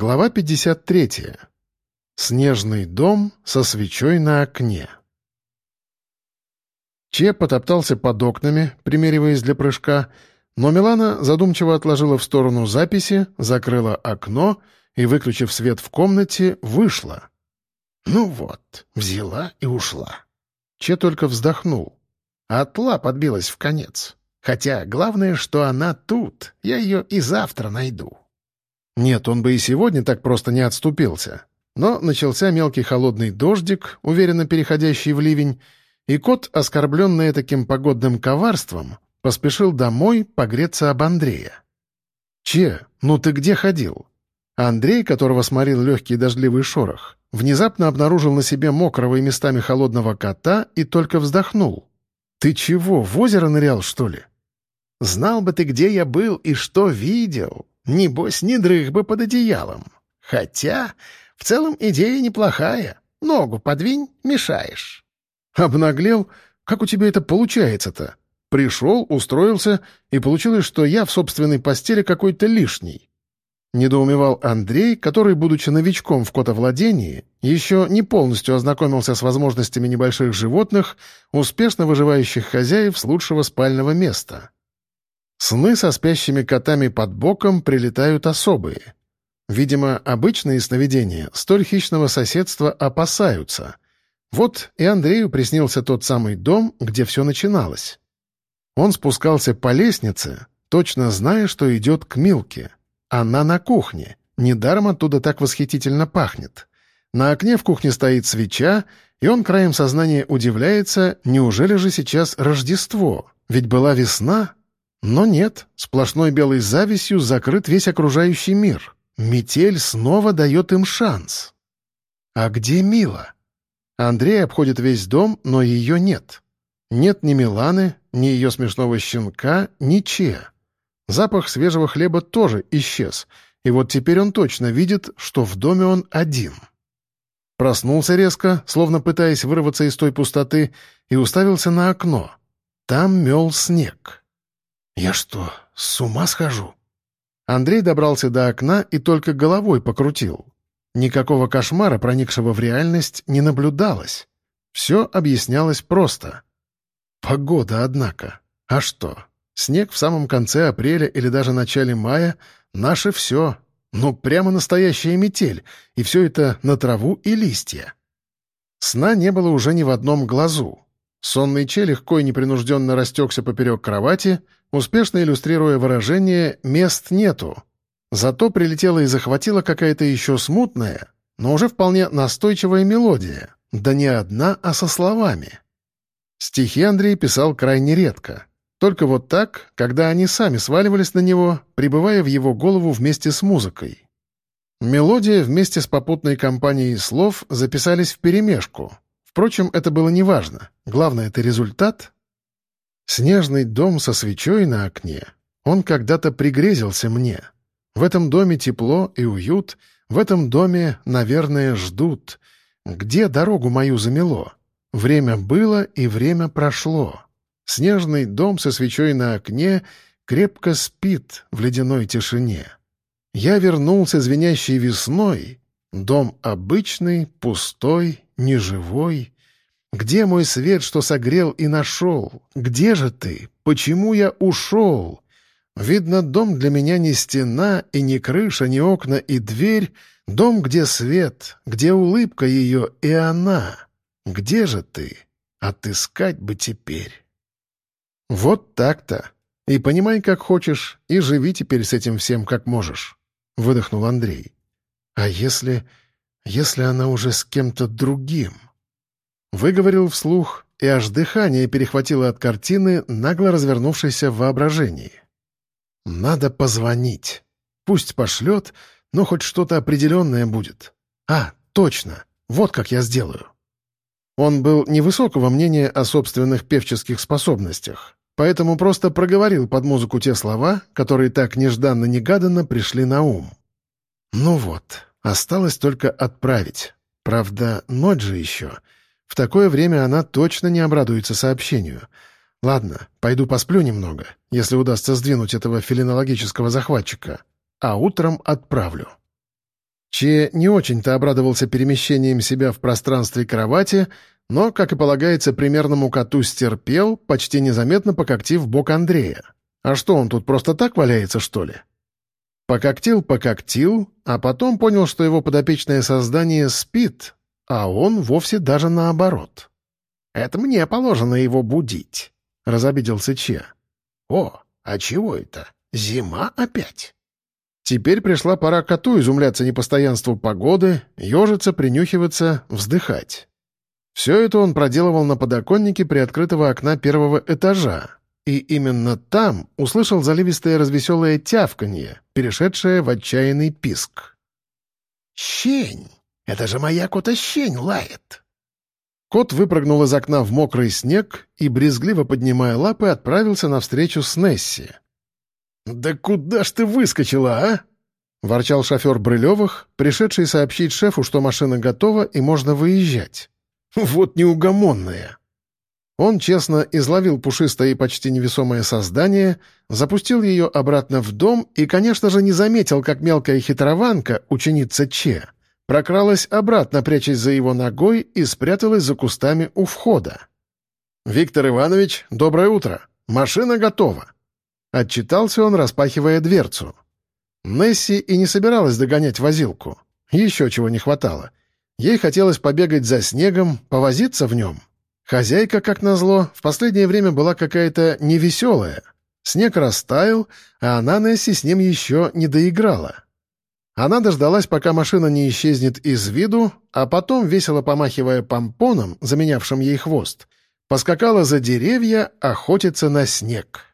Глава 53. Снежный дом со свечой на окне. Че потоптался под окнами, примериваясь для прыжка, но Милана задумчиво отложила в сторону записи, закрыла окно и, выключив свет в комнате, вышла. «Ну вот, взяла и ушла». Че только вздохнул. Отла подбилась в конец. Хотя главное, что она тут, я ее и завтра найду. Нет, он бы и сегодня так просто не отступился. Но начался мелкий холодный дождик, уверенно переходящий в ливень, и кот, оскорбленный таким погодным коварством, поспешил домой погреться об Андрея. «Че, ну ты где ходил?» Андрей, которого сморил легкий дождливый шорох, внезапно обнаружил на себе мокрого и местами холодного кота и только вздохнул. «Ты чего, в озеро нырял, что ли?» «Знал бы ты, где я был и что видел!» Небось, не дрых бы под одеялом. Хотя, в целом, идея неплохая. Ногу подвинь, мешаешь. Обнаглел? Как у тебя это получается-то? Пришел, устроился, и получилось, что я в собственной постели какой-то лишний. Недоумевал Андрей, который, будучи новичком в котовладении, еще не полностью ознакомился с возможностями небольших животных, успешно выживающих хозяев с лучшего спального места. Сны со спящими котами под боком прилетают особые. Видимо, обычные сновидения столь хищного соседства опасаются. Вот и Андрею приснился тот самый дом, где все начиналось. Он спускался по лестнице, точно зная, что идет к Милке. Она на кухне. Недаром оттуда так восхитительно пахнет. На окне в кухне стоит свеча, и он краем сознания удивляется, неужели же сейчас Рождество? Ведь была весна, но нет, сплошной белой завистью закрыт весь окружающий мир. Метель снова дает им шанс. А где Мила? Андрей обходит весь дом, но ее нет. Нет ни Миланы, ни ее смешного щенка, ни Че. Запах свежего хлеба тоже исчез, и вот теперь он точно видит, что в доме он один. Проснулся резко, словно пытаясь вырваться из той пустоты, и уставился на окно. Там мел снег. «Я что, с ума схожу?» Андрей добрался до окна и только головой покрутил. Никакого кошмара, проникшего в реальность, не наблюдалось. Все объяснялось просто. Погода, однако. А что? Снег в самом конце апреля или даже начале мая — наше все. Ну, прямо настоящая метель, и все это на траву и листья. Сна не было уже ни в одном глазу. Сонный Че легко и непринужденно растекся поперек кровати, успешно иллюстрируя выражение «мест нету». Зато прилетела и захватила какая-то еще смутная, но уже вполне настойчивая мелодия, да не одна, а со словами. Стихи Андрей писал крайне редко. Только вот так, когда они сами сваливались на него, пребывая в его голову вместе с музыкой. Мелодия вместе с попутной компанией слов записались вперемешку — Впрочем, это было неважно. Главное — это результат. Снежный дом со свечой на окне. Он когда-то пригрезился мне. В этом доме тепло и уют. В этом доме, наверное, ждут. Где дорогу мою замело? Время было и время прошло. Снежный дом со свечой на окне крепко спит в ледяной тишине. Я вернулся звенящей весной. Дом обычный, пустой, неживой. Где мой свет, что согрел и нашел? Где же ты? Почему я ушел? Видно, дом для меня не стена, и не крыша, не окна и дверь. Дом, где свет, где улыбка ее, и она. Где же ты? Отыскать бы теперь. Вот так-то. И понимай, как хочешь, и живи теперь с этим всем, как можешь. Выдохнул Андрей. А если... если она уже с кем-то другим?» Выговорил вслух, и аж дыхание перехватило от картины, нагло развернувшейся в воображении. «Надо позвонить. Пусть пошлет, но хоть что-то определенное будет. А, точно, вот как я сделаю». Он был невысокого мнения о собственных певческих способностях, поэтому просто проговорил под музыку те слова, которые так нежданно-негаданно пришли на ум. «Ну вот, Осталось только отправить. Правда, ночь же еще. В такое время она точно не обрадуется сообщению. Ладно, пойду посплю немного, если удастся сдвинуть этого филинологического захватчика. А утром отправлю. Че не очень-то обрадовался перемещением себя в пространстве кровати, но, как и полагается примерному коту, стерпел, почти незаметно пококтив бок Андрея. А что, он тут просто так валяется, что ли? Пококтил, пококтил, а потом понял, что его подопечное создание спит, а он вовсе даже наоборот. «Это мне положено его будить», — разобиделся Че. «О, а чего это? Зима опять?» Теперь пришла пора коту изумляться непостоянству погоды, ежиться, принюхиваться, вздыхать. Все это он проделывал на подоконнике приоткрытого окна первого этажа, и именно там услышал заливистое развеселое тявканье, перешедшее в отчаянный писк. «Щень! Это же моя кота-щень лает!» Кот выпрыгнул из окна в мокрый снег и, брезгливо поднимая лапы, отправился навстречу с Несси. «Да куда ж ты выскочила, а?» — ворчал шофер Брылевых, пришедший сообщить шефу, что машина готова и можно выезжать. «Вот неугомонная!» Он честно изловил пушистое и почти невесомое создание, запустил ее обратно в дом и, конечно же, не заметил, как мелкая хитрованка, ученица Че, прокралась обратно, прячась за его ногой и спряталась за кустами у входа. «Виктор Иванович, доброе утро! Машина готова!» Отчитался он, распахивая дверцу. Несси и не собиралась догонять возилку. Еще чего не хватало. Ей хотелось побегать за снегом, повозиться в нем. Хозяйка, как назло, в последнее время была какая-то невеселая. Снег растаял, а она, Несси, с ним еще не доиграла. Она дождалась, пока машина не исчезнет из виду, а потом, весело помахивая помпоном, заменявшим ей хвост, поскакала за деревья охотиться на снег.